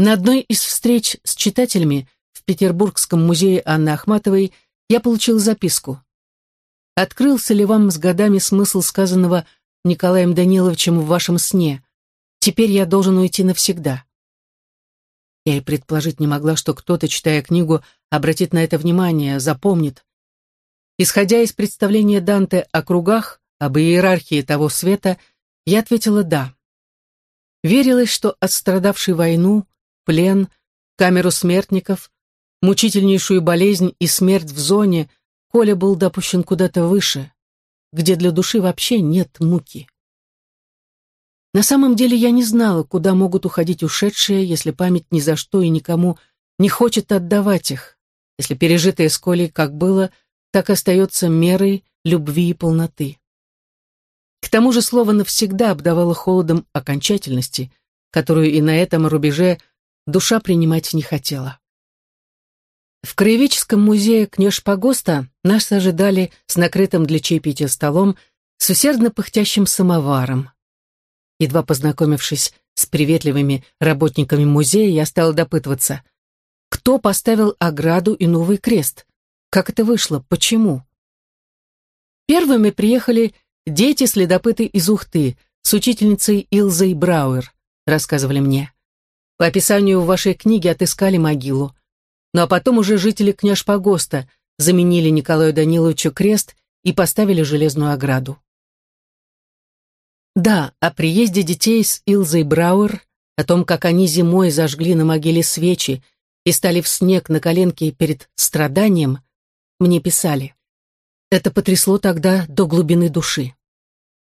На одной из встреч с читателями в Петербургском музее Анны Ахматовой я получил записку. «Открылся ли вам с годами смысл сказанного Николаем Даниловичем в вашем сне? Теперь я должен уйти навсегда». Я и предположить не могла, что кто-то, читая книгу, обратит на это внимание, запомнит. Исходя из представления Данте о кругах, об иерархии того света, я ответила «да». Верилось, что отстрадавший войну, плен, камеру смертников, мучительнейшую болезнь и смерть в зоне, Коля был допущен куда-то выше, где для души вообще нет муки. На самом деле я не знала, куда могут уходить ушедшие, если память ни за что и никому не хочет отдавать их, если пережитое с Колей как было, так остается мерой любви и полноты. К тому же слово навсегда обдавало холодом окончательности, которую и на этом рубеже душа принимать не хотела. В Краеведческом музее Кнеж-Погоста нас ожидали с накрытым для чаепития столом с усердно пыхтящим самоваром. Едва познакомившись с приветливыми работниками музея, я стала допытываться, кто поставил ограду и новый крест? Как это вышло? Почему? Первыми приехали дети-следопыты из Ухты с учительницей Илзой Брауэр, рассказывали мне. По описанию в вашей книге отыскали могилу. Ну а потом уже жители Княж-Погоста заменили Николаю Даниловичу крест и поставили железную ограду. Да, о приезде детей с Илзой Брауэр, о том, как они зимой зажгли на могиле свечи и стали в снег на коленке перед страданием, мне писали. Это потрясло тогда до глубины души.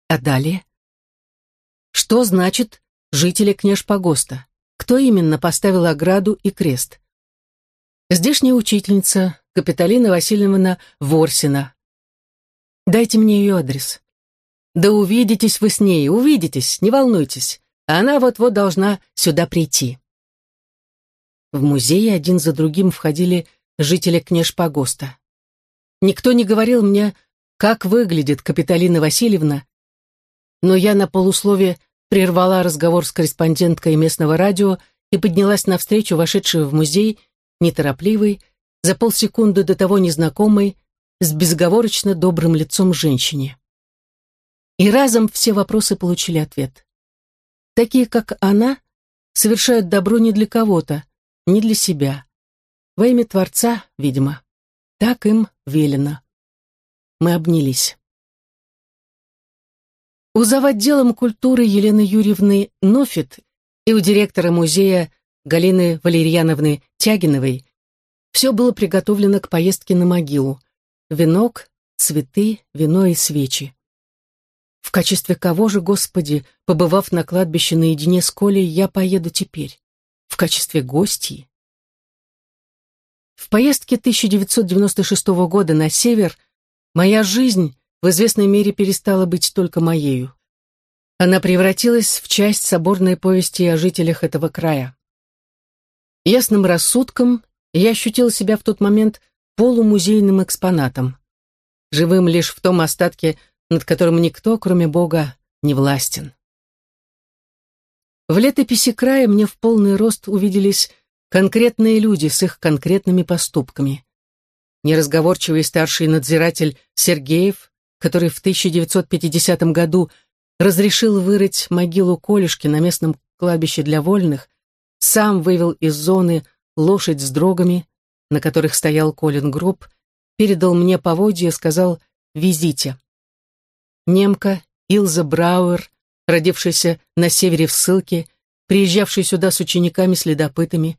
А далее? Что значит жители Княж-Погоста? Кто именно поставил ограду и крест? Здешняя учительница Капиталина Васильевна Ворсина. Дайте мне ее адрес. Да увидитесь вы с ней, увидитесь, не волнуйтесь. Она вот-вот должна сюда прийти. В музее один за другим входили жители Кнеж-Погоста. Никто не говорил мне, как выглядит Капиталина Васильевна, но я на полуслове прервала разговор с корреспонденткой местного радио и поднялась навстречу вошедшей в музей, неторопливой, за полсекунды до того незнакомой, с безоговорочно добрым лицом женщине. И разом все вопросы получили ответ. Такие, как она, совершают добро не для кого-то, не для себя. Во имя Творца, видимо. Так им велено. Мы обнялись. У заводделом культуры Елены Юрьевны Нофит и у директора музея Галины Валерьяновны Тягиновой все было приготовлено к поездке на могилу. Венок, цветы, вино и свечи. В качестве кого же, Господи, побывав на кладбище наедине с Колей, я поеду теперь? В качестве гостьи? В поездке 1996 года на север моя жизнь в известной мере перестала быть только моею. Она превратилась в часть соборной повести о жителях этого края. Ясным рассудком я ощутил себя в тот момент полумузейным экспонатом, живым лишь в том остатке над которым никто, кроме Бога, не властен. В летописи края мне в полный рост увиделись конкретные люди с их конкретными поступками. Неразговорчивый старший надзиратель Сергеев, который в 1950 году разрешил вырыть могилу Колюшки на местном кладбище для вольных, сам вывел из зоны лошадь с дрогами, на которых стоял Колин гроб, передал мне поводья и сказал «Везите». Немка Илза Брауэр, родившаяся на севере в ссылке, приезжавшая сюда с учениками-следопытами,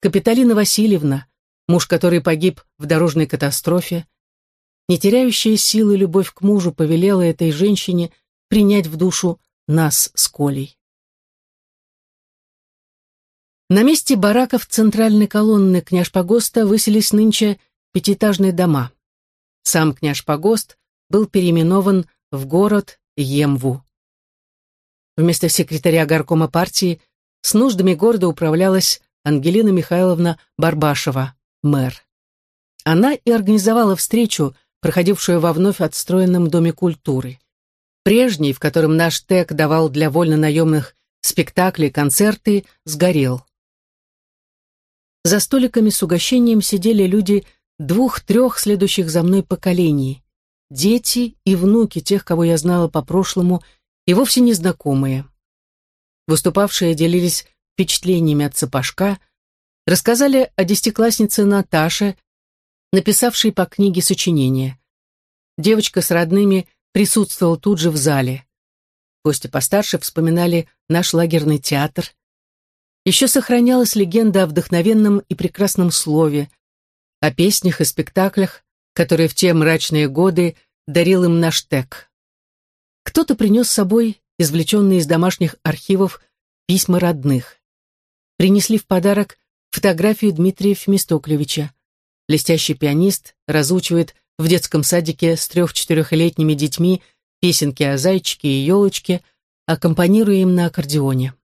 Капиталина Васильевна, муж которой погиб в дорожной катастрофе, не теряющая силы любовь к мужу повелела этой женщине принять в душу нас с Колей. На месте бараков центральной колонны княж Погоста выселись нынче пятиэтажные дома. Сам княж Погост был переименован в город Емву. Вместо секретаря горкома партии с нуждами города управлялась Ангелина Михайловна Барбашева, мэр. Она и организовала встречу, проходившую во вновь отстроенном Доме культуры. Прежний, в котором наш ТЭК давал для вольно-наемных спектакли, концерты, сгорел. За столиками с угощением сидели люди двух-трех следующих за мной поколений. Дети и внуки тех, кого я знала по прошлому, и вовсе незнакомые. Выступавшие делились впечатлениями от сапожка, рассказали о десятикласснице Наташе, написавшей по книге сочинения. Девочка с родными присутствовала тут же в зале. Гости постарше вспоминали наш лагерный театр. Еще сохранялась легенда о вдохновенном и прекрасном слове, о песнях и спектаклях, которые в те мрачные годы дарил им наш ТЭК. Кто-то принес с собой извлеченные из домашних архивов письма родных. Принесли в подарок фотографию Дмитрия Фемистоклевича. Блестящий пианист разучивает в детском садике с трех-четырехлетними детьми песенки о зайчике и елочке, аккомпанируя им на аккордеоне.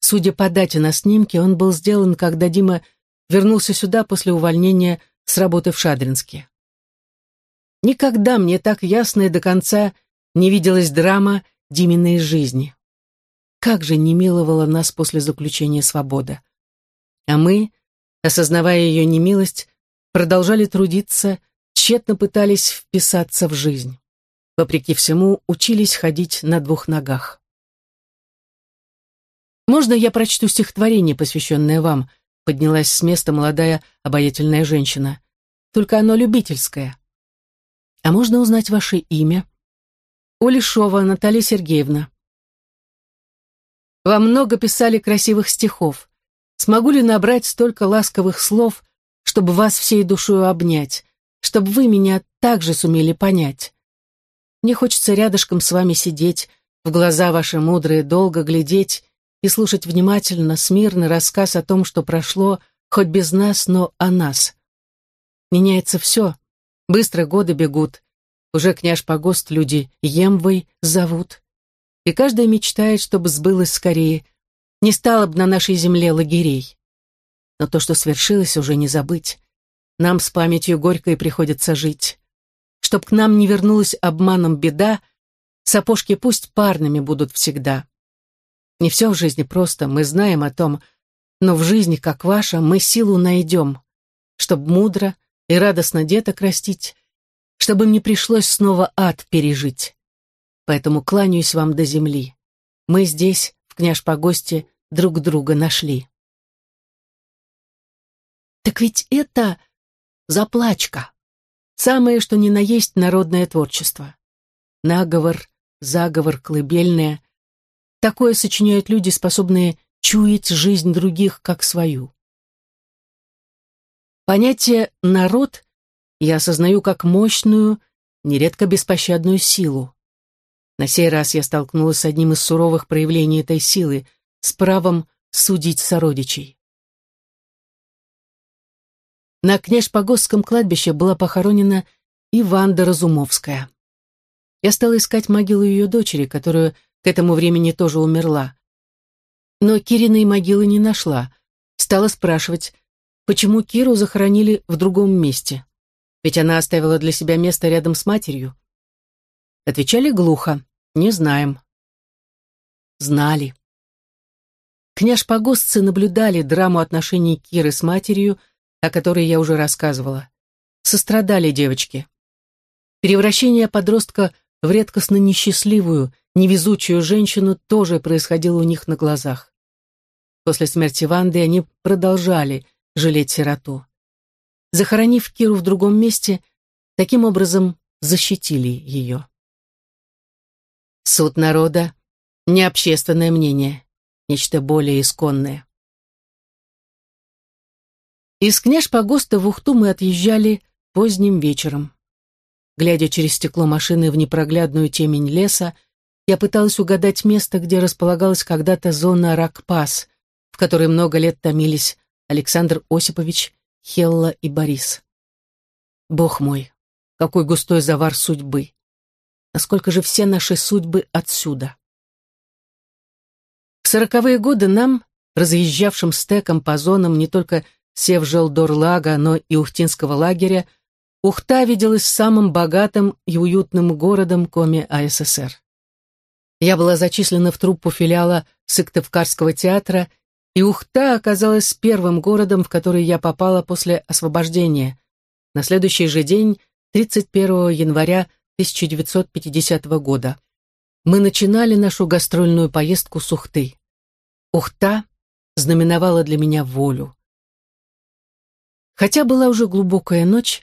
Судя по дате на снимке, он был сделан, когда Дима вернулся сюда после увольнения с работы в Шадринске. Никогда мне так ясно и до конца не виделась драма Диминой жизни. Как же не миловала нас после заключения свобода. А мы, осознавая ее немилость, продолжали трудиться, тщетно пытались вписаться в жизнь. Вопреки всему, учились ходить на двух ногах. «Можно я прочту стихотворение, посвященное вам?» поднялась с места молодая обаятельная женщина. «Только оно любительское». «А можно узнать ваше имя?» «Улешова Наталья Сергеевна». «Вам много писали красивых стихов. Смогу ли набрать столько ласковых слов, чтобы вас всей душою обнять, чтобы вы меня также сумели понять? Мне хочется рядышком с вами сидеть, в глаза ваши мудрые долго глядеть и слушать внимательно, смирный рассказ о том, что прошло, хоть без нас, но о нас. Меняется все, Быстро годы бегут. Уже княж погост люди Емвой зовут. И каждая мечтает, чтобы сбылось скорее. Не стало бы на нашей земле лагерей. Но то, что свершилось, уже не забыть. Нам с памятью горькой приходится жить. Чтоб к нам не вернулась обманом беда, сапожки пусть парными будут всегда. Не все в жизни просто, мы знаем о том, но в жизни, как ваша, мы силу найдем, чтоб мудро, и радостно деток растить, чтобы мне пришлось снова ад пережить. Поэтому кланяюсь вам до земли. Мы здесь, в княж погосте, друг друга нашли. Так ведь это заплачка. Самое, что ни на есть народное творчество. Наговор, заговор, колыбельное. Такое сочиняют люди, способные чуять жизнь других как свою. Понятие «народ» я осознаю как мощную, нередко беспощадную силу. На сей раз я столкнулась с одним из суровых проявлений этой силы, с правом судить сородичей. На Княж-Погосском кладбище была похоронена Иванда Разумовская. Я стала искать могилу ее дочери, которая к этому времени тоже умерла. Но Кириной могилы не нашла. Стала спрашивать, почему Киру захоронили в другом месте. Ведь она оставила для себя место рядом с матерью. Отвечали глухо, не знаем. Знали. Княж-погостцы наблюдали драму отношений Киры с матерью, о которой я уже рассказывала. Сострадали девочки. Превращение подростка в редкостно несчастливую, невезучую женщину тоже происходило у них на глазах. После смерти Ванды они продолжали жалеть сироту. Захоронив Киру в другом месте, таким образом защитили ее. Суд народа — не общественное мнение, нечто более исконное. Из княж погоста в Ухту мы отъезжали поздним вечером. Глядя через стекло машины в непроглядную темень леса, я пыталась угадать место, где располагалась когда-то зона Ракпас, в которой много лет томились Александр Осипович, Хелла и Борис. Бог мой, какой густой завар судьбы! Насколько же все наши судьбы отсюда? В сороковые годы нам, разъезжавшим стеком по зонам не только Севжелдорлага, но и Ухтинского лагеря, Ухта виделась самым богатым и уютным городом Коми АССР. Я была зачислена в труппу филиала Сыктывкарского театра И Ухта оказалась первым городом, в который я попала после освобождения. На следующий же день, 31 января 1950 года. Мы начинали нашу гастрольную поездку с Ухты. Ухта знаменовала для меня волю. Хотя была уже глубокая ночь,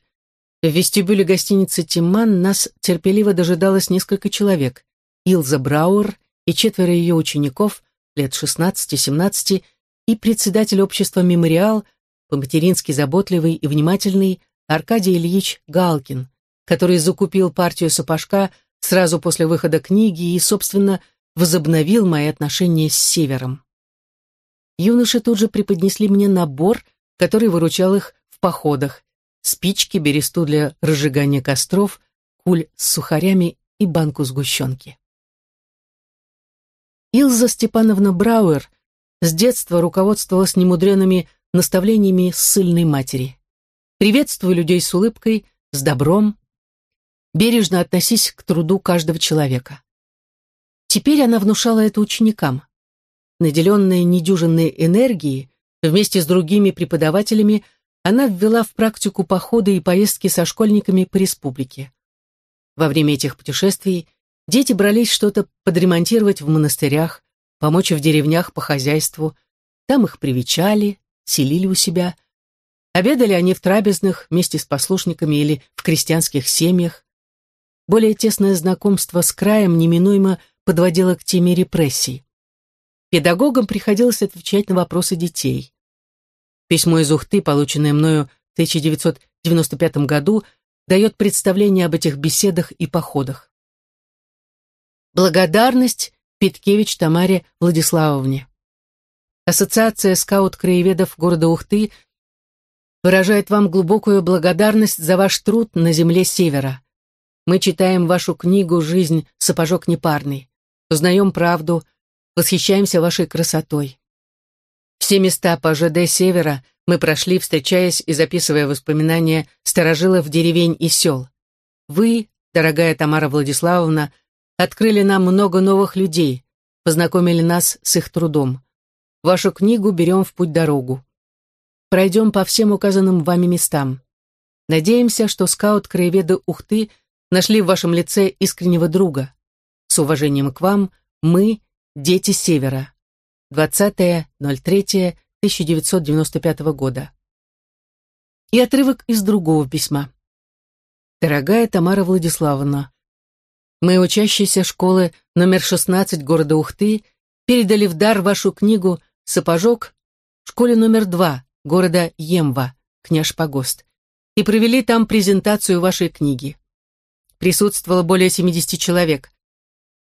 в вестибюле гостиницы «Тимман» нас терпеливо дожидалось несколько человек. Илза Брауэр и четверо ее учеников, лет 16-17, и председатель общества «Мемориал», по-матерински заботливый и внимательный Аркадий Ильич Галкин, который закупил партию сапожка сразу после выхода книги и, собственно, возобновил мои отношения с Севером. Юноши тут же преподнесли мне набор, который выручал их походах, спички, бересту для разжигания костров, куль с сухарями и банку сгущенки. Илза Степановна Брауэр с детства руководствовалась немудренными наставлениями ссыльной матери. Приветствуй людей с улыбкой, с добром. Бережно относись к труду каждого человека. Теперь она внушала это ученикам. Наделенная недюжинной энергией, вместе с другими преподавателями, она ввела в практику походы и поездки со школьниками по республике. Во время этих путешествий дети брались что-то подремонтировать в монастырях, помочь в деревнях по хозяйству. Там их привечали, селили у себя. Обедали они в трапезных вместе с послушниками или в крестьянских семьях. Более тесное знакомство с краем неминуемо подводило к теме репрессий. Педагогам приходилось отвечать на вопросы детей. Письмо из Ухты, полученное мною в 1995 году, дает представление об этих беседах и походах. Благодарность Питкевич Тамаре Владиславовне. Ассоциация скаут-краеведов города Ухты выражает вам глубокую благодарность за ваш труд на земле Севера. Мы читаем вашу книгу «Жизнь. Сапожок непарный». Узнаем правду, восхищаемся вашей красотой. Все места по ЖД Севера мы прошли, встречаясь и записывая воспоминания старожилов деревень и сел. Вы, дорогая Тамара Владиславовна, открыли нам много новых людей, познакомили нас с их трудом. Вашу книгу берем в путь-дорогу. Пройдем по всем указанным вами местам. Надеемся, что скаут-краеведы Ухты нашли в вашем лице искреннего друга. С уважением к вам, мы, дети Севера. 20.03.1995 года. И отрывок из другого письма. Дорогая Тамара Владиславовна, мы, учащиеся школы номер 16 города Ухты, передали в дар вашу книгу «Сапожок» школе номер 2 города Емва, княж Погост, и провели там презентацию вашей книги. Присутствовало более 70 человек,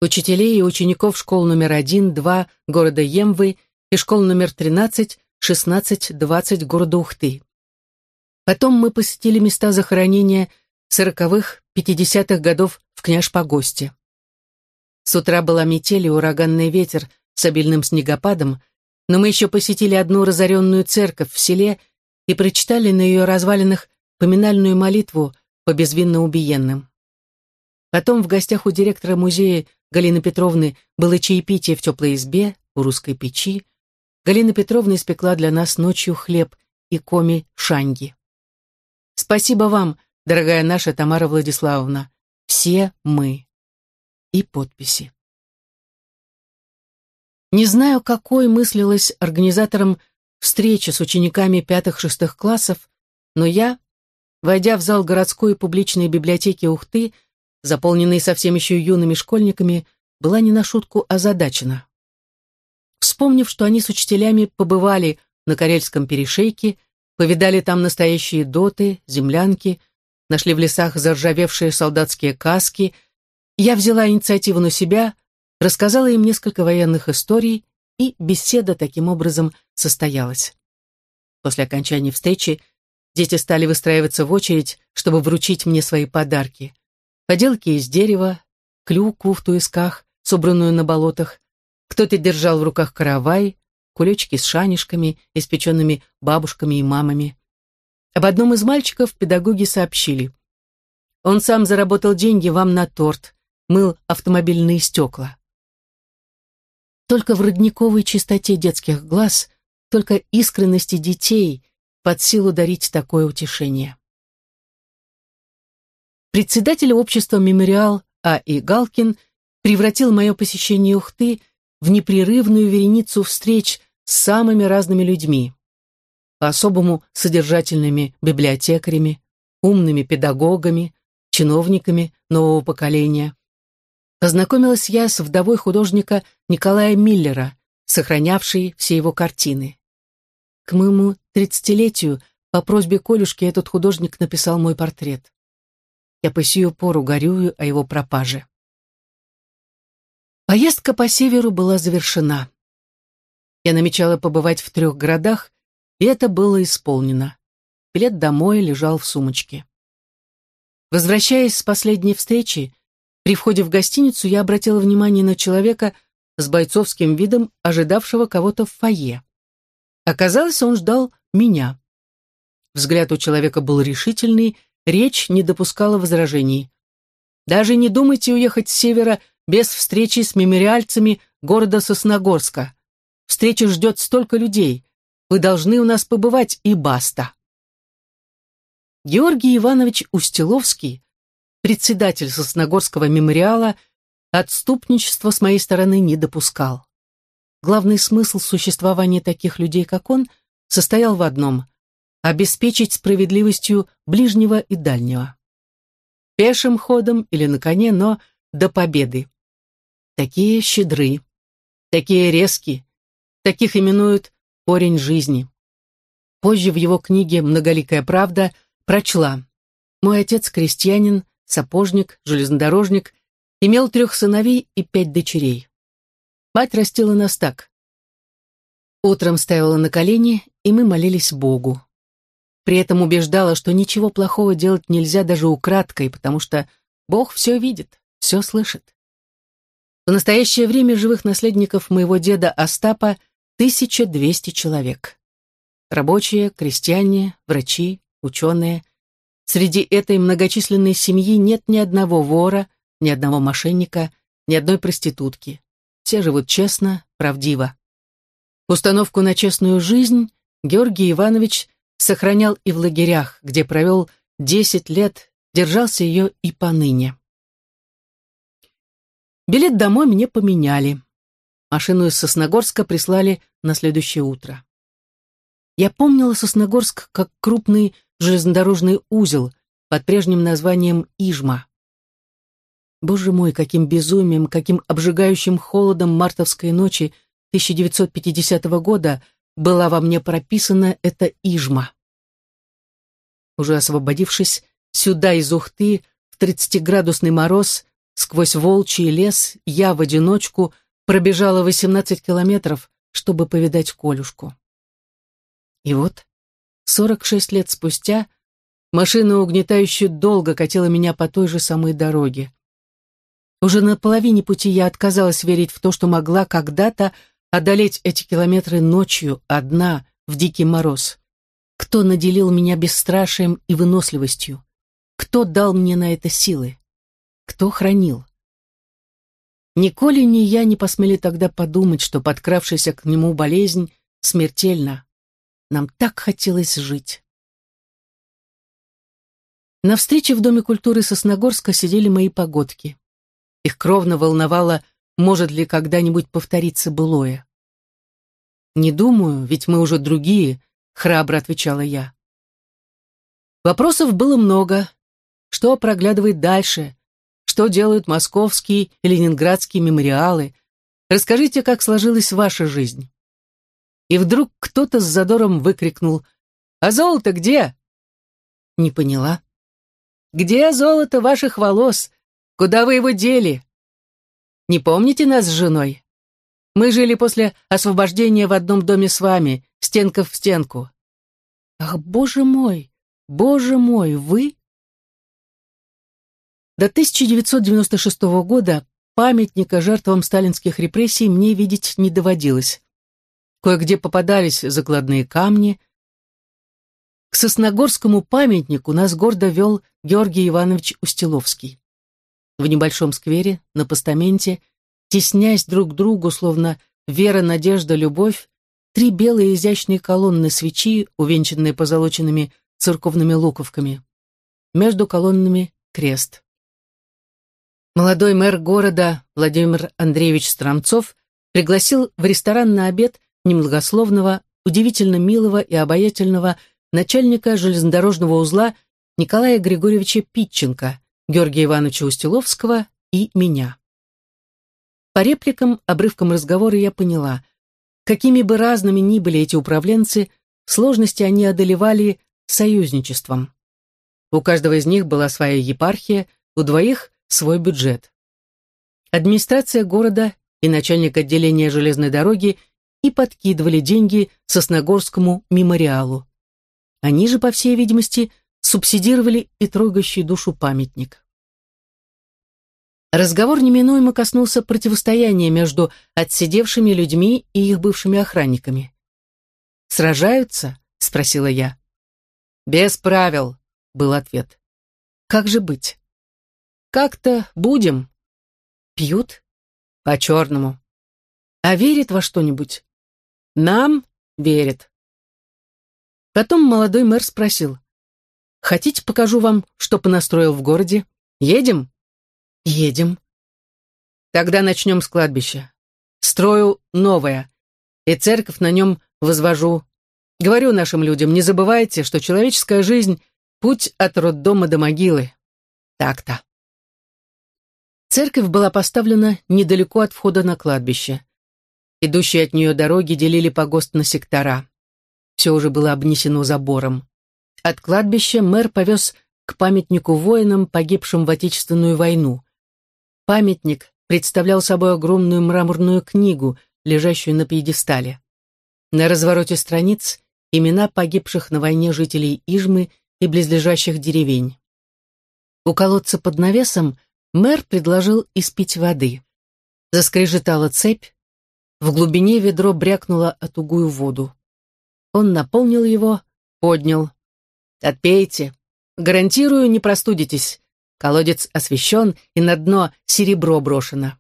учителей и учеников школ номер 1, 2 города Емвы и школ номер 13, 16, 20 города Ухты. Потом мы посетили места захоронения сороковых, пятидесятых годов в Княж-Погосте. С утра была метель и ураганный ветер с обильным снегопадом, но мы еще посетили одну разоренную церковь в селе и прочитали на ее развалинах поминальную молитву по безвинно убиенным. Потом в гостях у директора музея Галины Петровны было чаепитие в теплой избе у русской печи. Галина Петровна испекла для нас ночью хлеб и коми шанги. Спасибо вам, дорогая наша Тамара Владиславовна, все мы. И подписи. Не знаю, какой мыслилась организатором встречи с учениками пятых-шестых классов, но я, войдя в зал городской публичной библиотеки Ухты, заполненный совсем еще юными школьниками, была не на шутку озадачена. Вспомнив, что они с учителями побывали на Карельском перешейке, повидали там настоящие доты, землянки, нашли в лесах заржавевшие солдатские каски. Я взяла инициативу на себя, рассказала им несколько военных историй, и беседа таким образом состоялась. После окончания встречи дети стали выстраиваться в очередь, чтобы вручить мне свои подарки. Поделки из дерева, клюкву в туисках, собранную на болотах. Кто-то держал в руках каравай, кулечки с шанишками, испеченными бабушками и мамами. Об одном из мальчиков педагоги сообщили. Он сам заработал деньги вам на торт, мыл автомобильные стекла. Только в родниковой чистоте детских глаз только искренности детей под силу дарить такое утешение. Председатель общества «Мемориал» А. И. Галкин превратил мое посещение Ухты в непрерывную вереницу встреч с самыми разными людьми. По-особому содержательными библиотекарями, умными педагогами, чиновниками нового поколения. Познакомилась я с вдовой художника Николая Миллера, сохранявшей все его картины. К моему тридцатилетию по просьбе Колюшки этот художник написал мой портрет. Я по сию пору горюю о его пропаже. Поездка по северу была завершена. Я намечала побывать в трех городах, и это было исполнено. Билет домой лежал в сумочке. Возвращаясь с последней встречи, при входе в гостиницу я обратила внимание на человека с бойцовским видом, ожидавшего кого-то в фойе. Оказалось, он ждал меня. Взгляд у человека был решительный, речь не допускала возражений. «Даже не думайте уехать с севера без встречи с мемориальцами города Сосногорска. Встреча ждет столько людей. Вы должны у нас побывать, и баста». Георгий Иванович Устиловский, председатель Сосногорского мемориала, отступничества с моей стороны не допускал. Главный смысл существования таких людей, как он, состоял в одном – обеспечить справедливостью ближнего и дальнего. Пешим ходом или на коне, но до победы. Такие щедры, такие резкие, таких именуют корень жизни. Позже в его книге «Многоликая правда» Прочла. Мой отец крестьянин, сапожник, железнодорожник, имел трех сыновей и пять дочерей. Мать растила нас так. Утром ставила на колени, и мы молились Богу. При этом убеждала, что ничего плохого делать нельзя даже украдкой, потому что Бог все видит, все слышит. В настоящее время живых наследников моего деда Остапа 1200 человек. Рабочие, крестьяне, врачи, ученые. Среди этой многочисленной семьи нет ни одного вора, ни одного мошенника, ни одной проститутки. Все живут честно, правдиво. Установку на честную жизнь Георгий Иванович сохранял и в лагерях, где провел 10 лет, держался ее и поныне. Билет домой мне поменяли. Машину из Сосногорска прислали на следующее утро. Я помнила Сосногорск как крупный железнодорожный узел под прежним названием Ижма. Боже мой, каким безумием, каким обжигающим холодом мартовской ночи 1950 года была во мне прописана эта Ижма. Уже освободившись, сюда из Ухты, в тридцатиградусный мороз, сквозь волчий лес, я в одиночку пробежала 18 километров, чтобы повидать Колюшку. И вот 46 лет спустя машина угнетающе долго катила меня по той же самой дороге. Уже на половине пути я отказалась верить в то, что могла когда-то одолеть эти километры ночью, одна, в дикий мороз. Кто наделил меня бесстрашием и выносливостью? Кто дал мне на это силы? Кто хранил? Ни Коля, ни я не посмели тогда подумать, что подкравшаяся к нему болезнь смертельна. Нам так хотелось жить. На встрече в Доме культуры Сосногорска сидели мои погодки. Их кровно волновало, может ли когда-нибудь повториться былое. «Не думаю, ведь мы уже другие», — храбро отвечала я. Вопросов было много. Что проглядывает дальше? Что делают московские и ленинградские мемориалы? Расскажите, как сложилась ваша жизнь. И вдруг кто-то с задором выкрикнул «А золото где?» Не поняла. «Где золото ваших волос? Куда вы его дели?» «Не помните нас с женой? Мы жили после освобождения в одном доме с вами, стенка в стенку». «Ах, боже мой! Боже мой, вы?» До 1996 года памятника жертвам сталинских репрессий мне видеть не доводилось. Кое-где попадались закладные камни. К Сосногорскому памятнику нас гордо вел Георгий Иванович Устиловский. В небольшом сквере, на постаменте, теснясь друг к другу, словно вера, надежда, любовь, три белые изящные колонны свечи, увенчанные позолоченными церковными луковками. Между колоннами крест. Молодой мэр города Владимир Андреевич Страмцов пригласил в ресторан на обед немногословного, удивительно милого и обаятельного начальника железнодорожного узла Николая Григорьевича Питченко, Георгия Ивановича Устиловского и меня. По репликам, обрывкам разговора я поняла, какими бы разными ни были эти управленцы, сложности они одолевали союзничеством. У каждого из них была своя епархия, у двоих свой бюджет. Администрация города и начальник отделения железной дороги и подкидывали деньги Сосногорскому мемориалу. Они же, по всей видимости, субсидировали и трогающий душу памятник. Разговор неминуемо коснулся противостояния между отсидевшими людьми и их бывшими охранниками. «Сражаются?» — спросила я. «Без правил», — был ответ. «Как же быть?» «Как-то будем». «Пьют?» «По-черному». «А верит во что-нибудь?» «Нам верит». Потом молодой мэр спросил. «Хотите, покажу вам, что понастроил в городе? Едем?» «Едем». «Тогда начнем с кладбища. Строю новое, и церковь на нем возвожу Говорю нашим людям, не забывайте, что человеческая жизнь — путь от роддома до могилы. Так-то. Церковь была поставлена недалеко от входа на кладбище. Идущие от нее дороги делили погост на сектора. Все уже было обнесено забором. От кладбища мэр повез к памятнику воинам, погибшим в Отечественную войну. Памятник представлял собой огромную мраморную книгу, лежащую на пьедестале. На развороте страниц имена погибших на войне жителей Ижмы и близлежащих деревень. У колодца под навесом мэр предложил испить воды. Заскрежетала цепь, в глубине ведро брякнуло о тугую воду. Он наполнил его, поднял. «Отпейте. Гарантирую, не простудитесь. Колодец освещен, и на дно серебро брошено».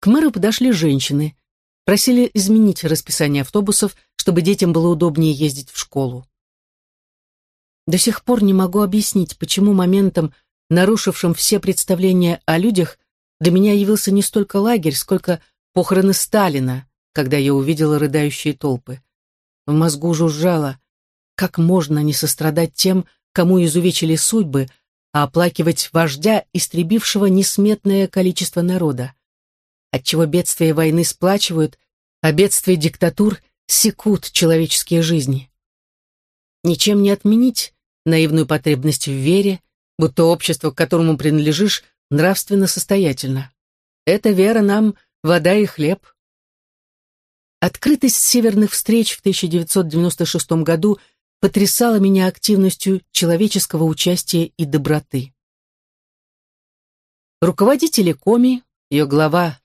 К мэру подошли женщины. Просили изменить расписание автобусов, чтобы детям было удобнее ездить в школу. До сих пор не могу объяснить, почему моментом, нарушившим все представления о людях, для меня явился не столько лагерь, сколько похороны Сталина, когда я увидела рыдающие толпы. В мозгу жужжало, как можно не сострадать тем, кому изувечили судьбы, а оплакивать вождя, истребившего несметное количество народа. Отчего бедствия войны сплачивают, а бедствия диктатур секут человеческие жизни. Ничем не отменить наивную потребность в вере, будто общество, к которому принадлежишь, нравственно состоятельно. Эта вера нам вода и хлеб. Открытость северных встреч в 1996 году потрясала меня активностью человеческого участия и доброты. Руководители Коми, ее глава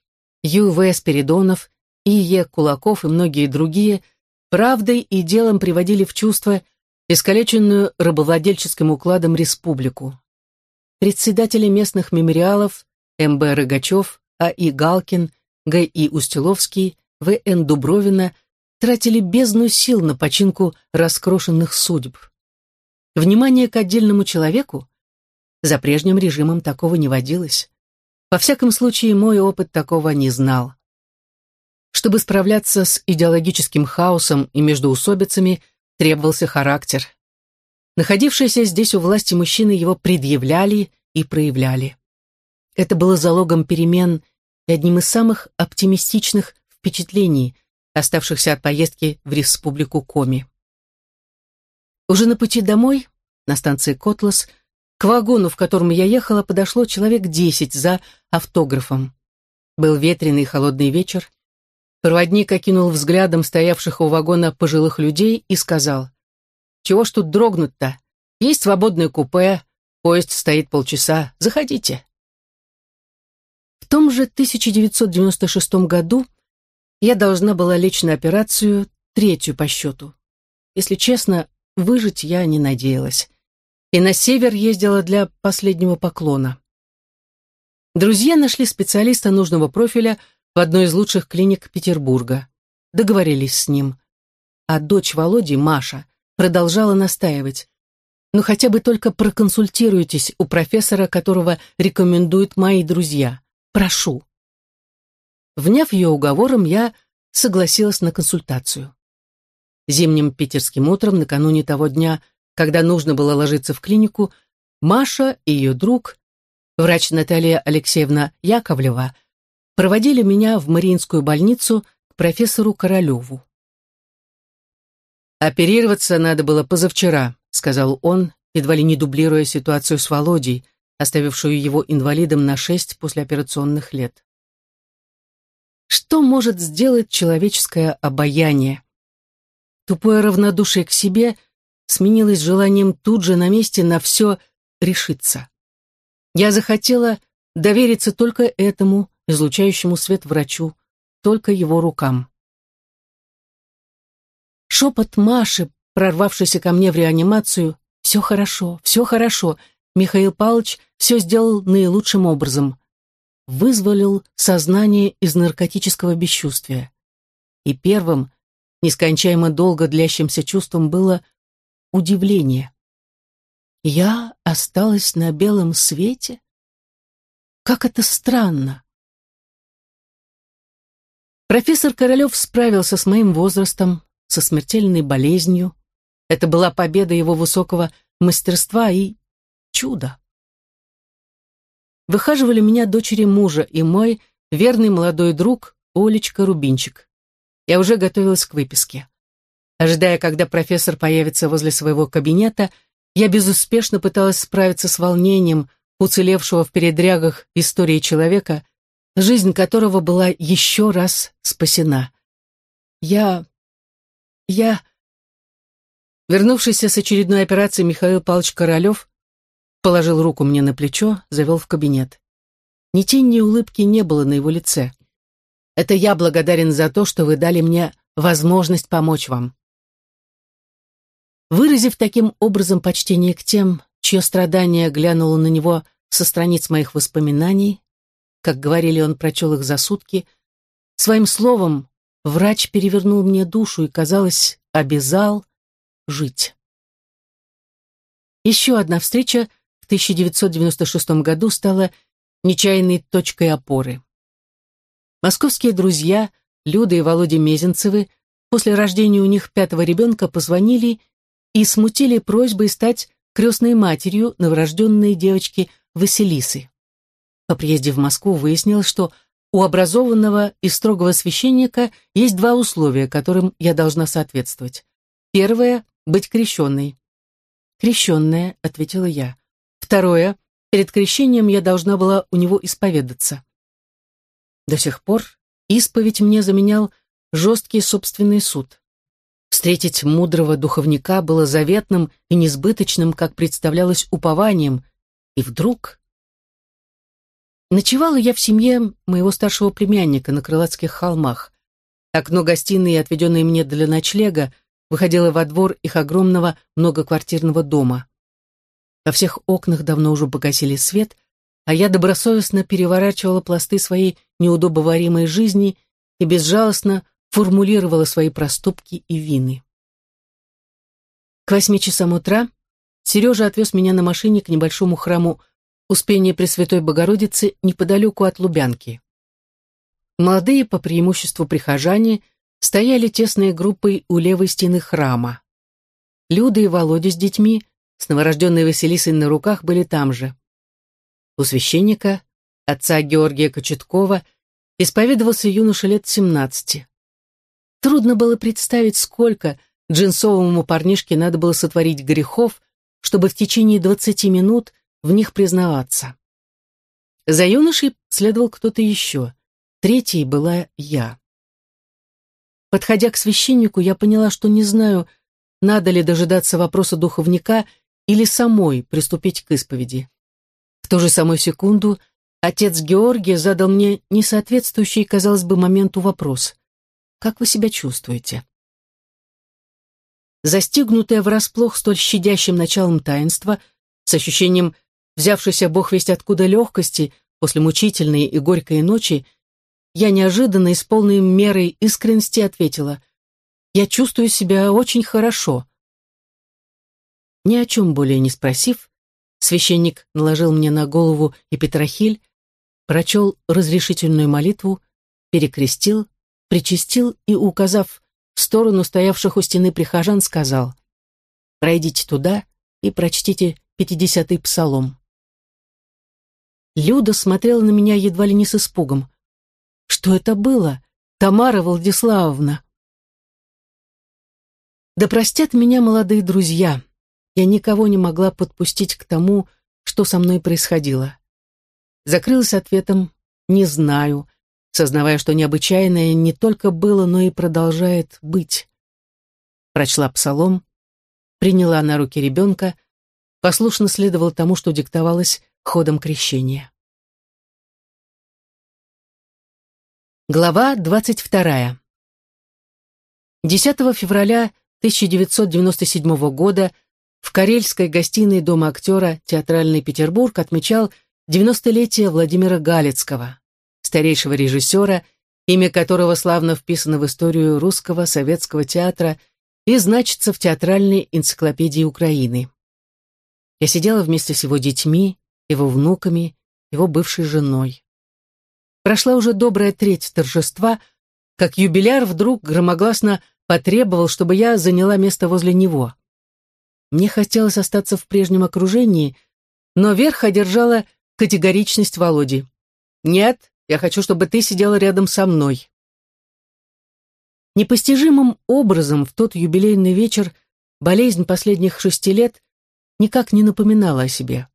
Ю.В. Спиридонов и.Е. Кулаков и многие другие правдой и делом приводили в чувство искалеченную рабовладельческим укладом республику. Председатели местных мемориалов М.Б. Рыгачев, А.И. Галкин, Г.И. Устиловский, В.Н. Дубровина тратили бездну сил на починку раскрошенных судеб. Внимание к отдельному человеку? За прежним режимом такого не водилось. Во всяком случае, мой опыт такого не знал. Чтобы справляться с идеологическим хаосом и междоусобицами, требовался характер. Находившиеся здесь у власти мужчины его предъявляли и проявляли. Это было залогом перемен и одним из самых оптимистичных впечатлений, оставшихся от поездки в Республику Коми. Уже на пути домой, на станции Котлас, к вагону, в котором я ехала, подошло человек десять за автографом. Был ветреный холодный вечер, Проводник окинул взглядом стоявших у вагона пожилых людей и сказал, «Чего ж тут дрогнуть-то? Есть свободное купе, поезд стоит полчаса, заходите». В том же 1996 году я должна была лечь на операцию, третью по счету. Если честно, выжить я не надеялась. И на север ездила для последнего поклона. Друзья нашли специалиста нужного профиля – в одной из лучших клиник Петербурга. договорились с ним. А дочь Володи, Маша, продолжала настаивать. «Ну хотя бы только проконсультируйтесь у профессора, которого рекомендуют мои друзья. Прошу». Вняв ее уговором, я согласилась на консультацию. Зимним питерским утром, накануне того дня, когда нужно было ложиться в клинику, Маша и ее друг, врач Наталья Алексеевна Яковлева, проводили меня в Мариинскую больницу к профессору Королеву. «Оперироваться надо было позавчера», — сказал он, едва ли не дублируя ситуацию с Володей, оставившую его инвалидом на шесть послеоперационных лет. Что может сделать человеческое обаяние? Тупое равнодушие к себе сменилось желанием тут же на месте на все решиться. Я захотела довериться только этому, излучающему свет врачу, только его рукам. Шепот Маши, прорвавшийся ко мне в реанимацию, «Все хорошо, все хорошо», Михаил Павлович все сделал наилучшим образом вызволил сознание из наркотического бесчувствия. И первым, нескончаемо долго длящимся чувством было удивление. Я осталась на белом свете? Как это странно! Профессор Королев справился с моим возрастом, со смертельной болезнью. Это была победа его высокого мастерства и чудо выхаживали меня дочери мужа и мой верный молодой друг Олечка Рубинчик. Я уже готовилась к выписке. Ожидая, когда профессор появится возле своего кабинета, я безуспешно пыталась справиться с волнением, уцелевшего в передрягах истории человека, жизнь которого была еще раз спасена. Я... я... Вернувшийся с очередной операции Михаил Павлович Королев положил руку мне на плечо, завел в кабинет. Ни тени улыбки не было на его лице. «Это я благодарен за то, что вы дали мне возможность помочь вам». Выразив таким образом почтение к тем, чье страдание глянуло на него со страниц моих воспоминаний, как говорили, он прочел их за сутки, своим словом врач перевернул мне душу и, казалось, обязал жить. Еще одна встреча в 1996 году стала нечаянной точкой опоры. Московские друзья, Люда и Володя Мезенцевы, после рождения у них пятого ребенка позвонили и смутили просьбой стать крестной матерью новорожденной девочки Василисы. По приезде в Москву выяснилось, что у образованного и строгого священника есть два условия, которым я должна соответствовать. Первое — быть крещенной. «Крещенная», — ответила я. Второе. Перед крещением я должна была у него исповедаться. До сих пор исповедь мне заменял жесткий собственный суд. Встретить мудрого духовника было заветным и несбыточным, как представлялось упованием, и вдруг... Ночевала я в семье моего старшего племянника на Крылатских холмах. Окно гостиной, отведенное мне для ночлега, выходило во двор их огромного многоквартирного дома. Во всех окнах давно уже погасили свет, а я добросовестно переворачивала пласты своей неудобоваримой жизни и безжалостно формулировала свои проступки и вины. К восьми часам утра Сережа отвез меня на машине к небольшому храму Успения Пресвятой Богородицы неподалеку от Лубянки. Молодые, по преимуществу прихожане, стояли тесной группой у левой стены храма. Люда и Володя с детьми с новорожденной Василисой на руках были там же. У священника, отца Георгия Кочеткова, исповедовался юноша лет семнадцати. Трудно было представить, сколько джинсовому парнишке надо было сотворить грехов, чтобы в течение двадцати минут в них признаваться. За юношей следовал кто-то еще. Третьей была я. Подходя к священнику, я поняла, что не знаю, надо ли дожидаться вопроса духовника или самой приступить к исповеди. В ту же самую секунду отец Георгий задал мне несоответствующий, казалось бы, моменту вопрос. «Как вы себя чувствуете?» Застигнутая врасплох столь щадящим началом таинства, с ощущением взявшейся бог весть откуда легкости после мучительной и горькой ночи, я неожиданно и с полной мерой искренности ответила. «Я чувствую себя очень хорошо». Ни о чем более не спросив, священник наложил мне на голову эпитрахиль, прочел разрешительную молитву, перекрестил, причастил и, указав в сторону стоявших у стены прихожан, сказал «Пройдите туда и прочтите пятидесятый псалом». Люда смотрела на меня едва ли не с испугом. Что это было? Тамара Владиславовна. Да простят меня молодые друзья. Я никого не могла подпустить к тому, что со мной происходило. Закрылась ответом «не знаю», сознавая, что необычайное не только было, но и продолжает быть. Прочла псалом, приняла на руки ребенка, послушно следовала тому, что диктовалось ходом крещения. Глава 22. 10 февраля 1997 года в Карельской гостиной Дома актера «Театральный Петербург» отмечал 90-летие Владимира Галицкого, старейшего режиссера, имя которого славно вписано в историю русского советского театра и значится в театральной энциклопедии Украины. Я сидела вместе с его детьми, его внуками, его бывшей женой. Прошла уже добрая треть торжества, как юбиляр вдруг громогласно потребовал, чтобы я заняла место возле него. Мне хотелось остаться в прежнем окружении, но верх одержала категоричность Володи. «Нет, я хочу, чтобы ты сидела рядом со мной». Непостижимым образом в тот юбилейный вечер болезнь последних шести лет никак не напоминала о себе.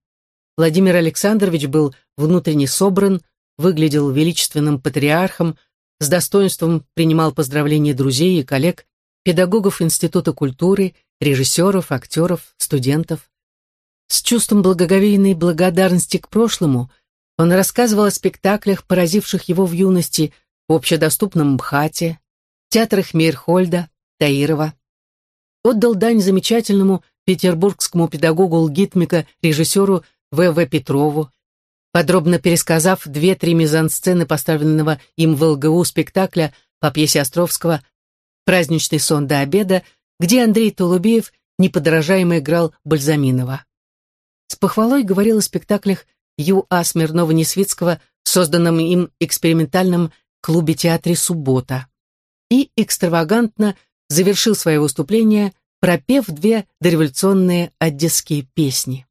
Владимир Александрович был внутренне собран, выглядел величественным патриархом, с достоинством принимал поздравления друзей и коллег, педагогов Института культуры, режиссеров, актеров, студентов. С чувством благоговейной благодарности к прошлому он рассказывал о спектаклях, поразивших его в юности в общедоступном МХАТе, театрах Мейрхольда, Таирова. Отдал дань замечательному петербургскому педагогу лгитмика режиссеру В.В. Петрову, подробно пересказав две-три мизансцены поставленного им в ЛГУ спектакля по пьесе Островского «Праздничный сон до обеда», где Андрей Толубеев неподражаемо играл Бальзаминова. С похвалой говорил о спектаклях Ю.А. Смирнова-Несвицкого созданном им экспериментальном клубе-театре «Суббота» и экстравагантно завершил свое выступление, пропев две дореволюционные одесские песни.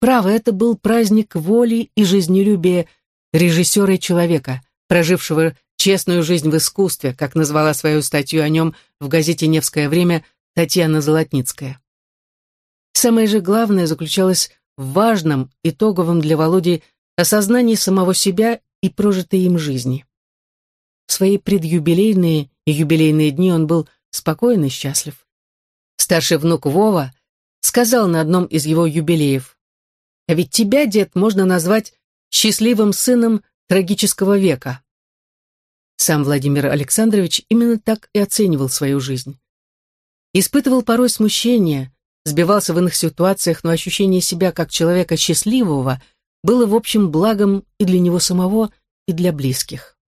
Право, это был праздник воли и жизнелюбия режиссера и человека, прожившего честную жизнь в искусстве, как назвала свою статью о нем в газете «Невское время» Татьяна Золотницкая. Самое же главное заключалось в важном, итоговом для Володи осознании самого себя и прожитой им жизни. В свои предюбилейные и юбилейные дни он был спокоен и счастлив. Старший внук Вова сказал на одном из его юбилеев, а ведь тебя, дед, можно назвать счастливым сыном трагического века. Сам Владимир Александрович именно так и оценивал свою жизнь. Испытывал порой смущение, сбивался в иных ситуациях, но ощущение себя как человека счастливого было в общем благом и для него самого, и для близких.